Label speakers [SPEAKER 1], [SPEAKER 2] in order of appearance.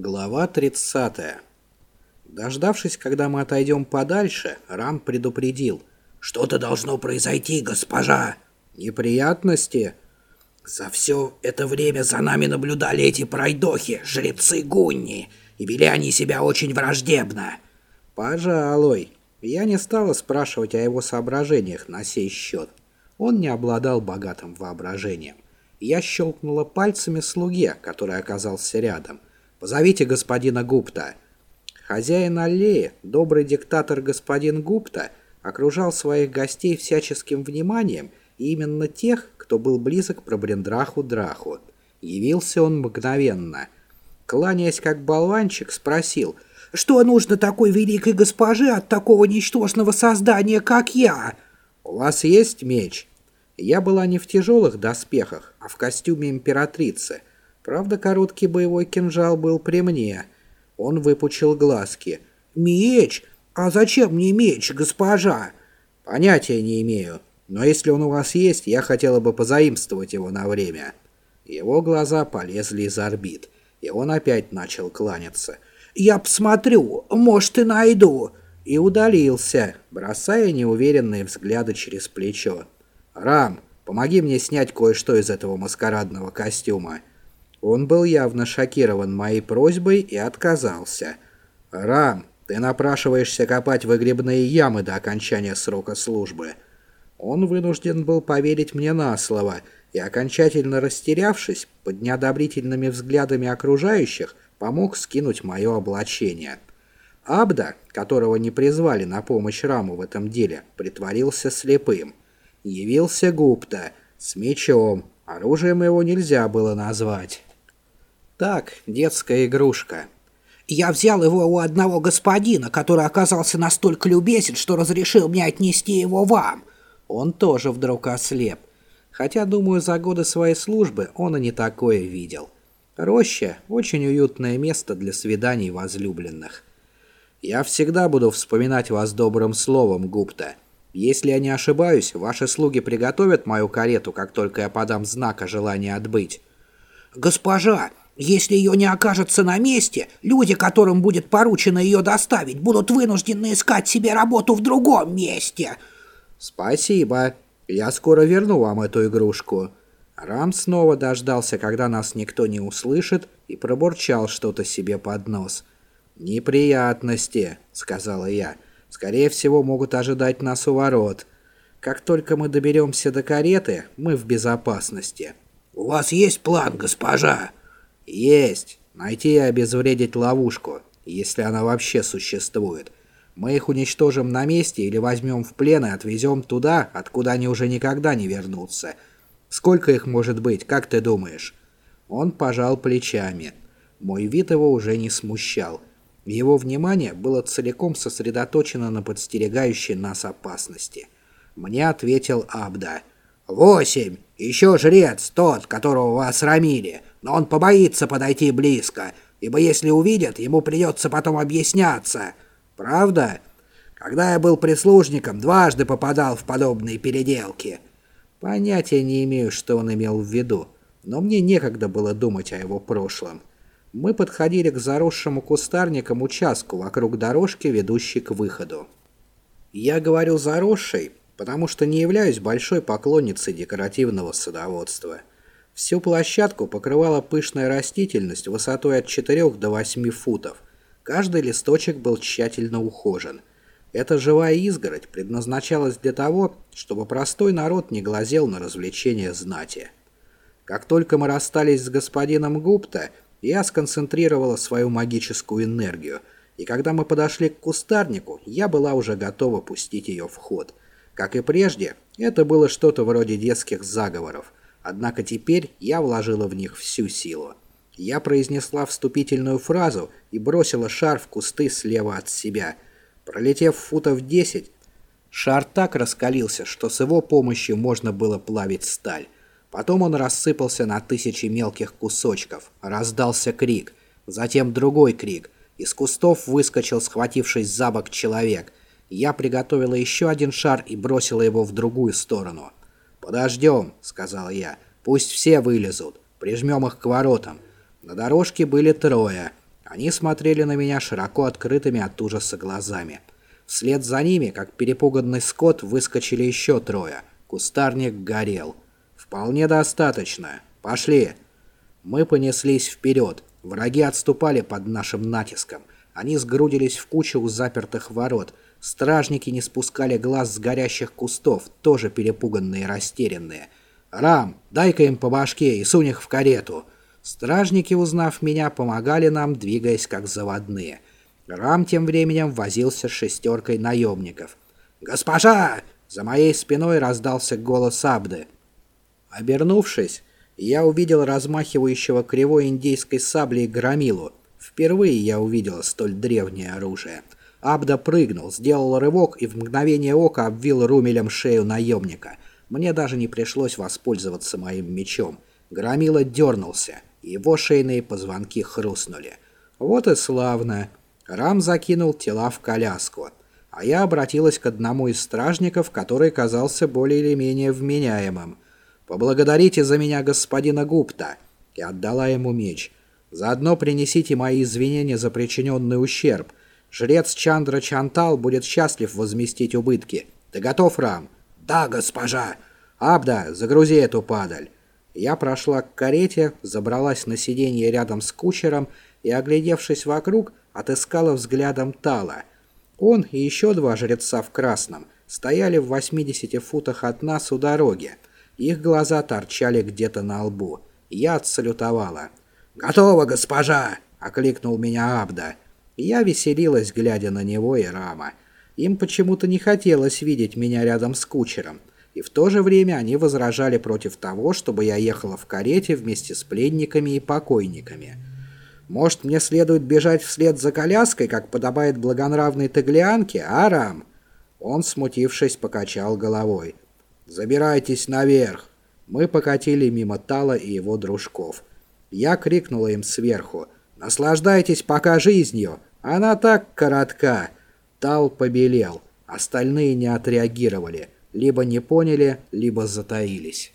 [SPEAKER 1] Глава 30. Дождавшись, когда мы отойдем подальше, Рам предупредил.
[SPEAKER 2] «Что-то должно произойти, госпожа!»
[SPEAKER 1] «Неприятности?»
[SPEAKER 2] «За все это время за нами наблюдали эти пройдохи, жрецы Гунни, и вели они себя очень враждебно».
[SPEAKER 1] «Пожалуй». Я не стала спрашивать о его соображениях на сей счет. Он не обладал богатым воображением. Я щелкнула пальцами слуге, который оказался рядом. «Позовите господина Гупта». Хозяин аллеи, добрый диктатор господин Гупта, окружал своих гостей всяческим вниманием, и именно тех, кто был близок к Пробрендраху-Драху. Явился он мгновенно. Кланяясь как болванчик, спросил,
[SPEAKER 2] «Что нужно такой великой госпоже от такого ничтожного создания, как я?»
[SPEAKER 1] «У вас есть меч?» Я была не в тяжелых доспехах, а в костюме императрицы. Правда, короткий боевой кинжал был при мне. Он выпучил глазки.
[SPEAKER 2] «Меч? А зачем мне меч, госпожа?»
[SPEAKER 1] «Понятия не имею. Но если он у вас есть, я хотела бы позаимствовать его на время». Его глаза полезли из орбит, и он опять начал кланяться.
[SPEAKER 2] «Я посмотрю, может, и найду».
[SPEAKER 1] И удалился, бросая неуверенные взгляды через плечо. «Рам, помоги мне снять кое-что из этого маскарадного костюма». Он был явно шокирован моей просьбой и отказался. «Рам, ты напрашиваешься копать выгребные ямы до окончания срока службы». Он вынужден был поверить мне на слово, и, окончательно растерявшись, под неодобрительными взглядами окружающих, помог скинуть мое облачение. Абда, которого не призвали на помощь Раму в этом деле, притворился слепым. Явился Гупта с мечом. Оружием его нельзя было назвать. Так, детская игрушка.
[SPEAKER 2] Я взял его у одного господина, который оказался настолько любезен, что разрешил мне отнести его вам.
[SPEAKER 1] Он тоже вдруг ослеп. Хотя, думаю, за годы своей службы он и не такое видел. Роща – очень уютное место для свиданий возлюбленных. Я всегда буду вспоминать вас добрым словом, Гупта. Если я не ошибаюсь, ваши слуги приготовят мою карету, как только я подам знак о желании отбыть.
[SPEAKER 2] Госпожа, если ее не окажется на месте, люди, которым будет поручено ее доставить, будут вынуждены искать себе работу в другом месте.
[SPEAKER 1] Спасибо. Я скоро верну вам эту игрушку. Рам снова дождался, когда нас никто не услышит, и пробурчал что-то себе под нос. «Неприятности», — сказала я. Скорее всего, могут ожидать нас у ворот. Как только мы доберемся до кареты, мы в безопасности.
[SPEAKER 2] «У вас есть план, госпожа?»
[SPEAKER 1] «Есть. Найти и обезвредить ловушку, если она вообще существует. Мы их уничтожим на месте или возьмем в плен и отвезем туда, откуда они уже никогда не вернутся. Сколько их может быть, как ты думаешь?» Он пожал плечами. Мой вид его уже не смущал. Его внимание было целиком сосредоточено на подстерегающей нас опасности. Мне ответил Абда.
[SPEAKER 2] «Восемь! Еще жрец, тот, которого вы осрамили, но он побоится подойти близко, ибо если увидят, ему придется потом объясняться. Правда? Когда я был прислужником, дважды попадал в подобные переделки».
[SPEAKER 1] Понятия не имею, что он имел в виду, но мне некогда было думать о его прошлом мы подходили к заросшему кустарникам участку вокруг дорожки, ведущей к выходу. Я говорю «заросшей», потому что не являюсь большой поклонницей декоративного садоводства. Всю площадку покрывала пышная растительность высотой от 4 до 8 футов. Каждый листочек был тщательно ухожен. Эта живая изгородь предназначалась для того, чтобы простой народ не глазел на развлечения знати. Как только мы расстались с господином Гупта, я сконцентрировала свою магическую энергию, и когда мы подошли к кустарнику, я была уже готова пустить ее в ход. Как и прежде, это было что-то вроде детских заговоров, однако теперь я вложила в них всю силу. Я произнесла вступительную фразу и бросила шар в кусты слева от себя. Пролетев футов 10, шар так раскалился, что с его помощью можно было плавить сталь. Потом он рассыпался на тысячи мелких кусочков. Раздался крик. Затем другой крик. Из кустов выскочил, схватившись за бок, человек. Я приготовила еще один шар и бросила его в другую сторону. «Подождем», — сказал я. «Пусть все вылезут. Прижмем их к воротам». На дорожке были трое. Они смотрели на меня широко открытыми от ужаса глазами. Вслед за ними, как перепуганный скот, выскочили еще трое. Кустарник горел. «Вполне достаточно. Пошли!» Мы понеслись вперед. Враги отступали под нашим натиском. Они сгрудились в кучу у запертых ворот. Стражники не спускали глаз с горящих кустов, тоже перепуганные и растерянные. «Рам, дай-ка им по башке и сунь их в карету!» Стражники, узнав меня, помогали нам, двигаясь как заводные. Рам тем временем возился с шестеркой наемников. «Госпожа!» За моей спиной раздался голос Абды. Обернувшись, я увидел размахивающего кривой индейской саблей громилу. Впервые я увидел столь древнее оружие. Абда прыгнул, сделал рывок и в мгновение ока обвил румелем шею наемника. Мне даже не пришлось воспользоваться моим мечом. Громила дернулся, его шейные позвонки хрустнули. Вот и славно. Рам закинул тела в коляску, а я обратилась к одному из стражников, который казался более или менее вменяемым. «Поблагодарите за меня господина Гупта!» И отдала ему меч. «Заодно принесите мои извинения за причиненный ущерб. Жрец Чандра Чантал будет счастлив возместить убытки. Ты готов, Рам?»
[SPEAKER 2] «Да, госпожа!»
[SPEAKER 1] «Абда, загрузи эту падаль!» Я прошла к карете, забралась на сиденье рядом с кучером и, оглядевшись вокруг, отыскала взглядом Тала. Он и еще два жреца в красном стояли в 80 футах от нас у дороги. Их глаза торчали где-то на лбу. Я отсалютовала.
[SPEAKER 2] «Готово, госпожа!»
[SPEAKER 1] — окликнул меня Абда. Я веселилась, глядя на него и Рама. Им почему-то не хотелось видеть меня рядом с кучером. И в то же время они возражали против того, чтобы я ехала в карете вместе с пленниками и покойниками. Может, мне следует бежать вслед за коляской, как подобает благонравной таглианке, а, Рам?» Он, смутившись, покачал головой. «Забирайтесь наверх!» Мы покатили мимо Тала и его дружков. Я крикнула им сверху. «Наслаждайтесь пока жизнью! Она так коротка!» Тал побелел. Остальные не отреагировали. Либо не поняли, либо затаились.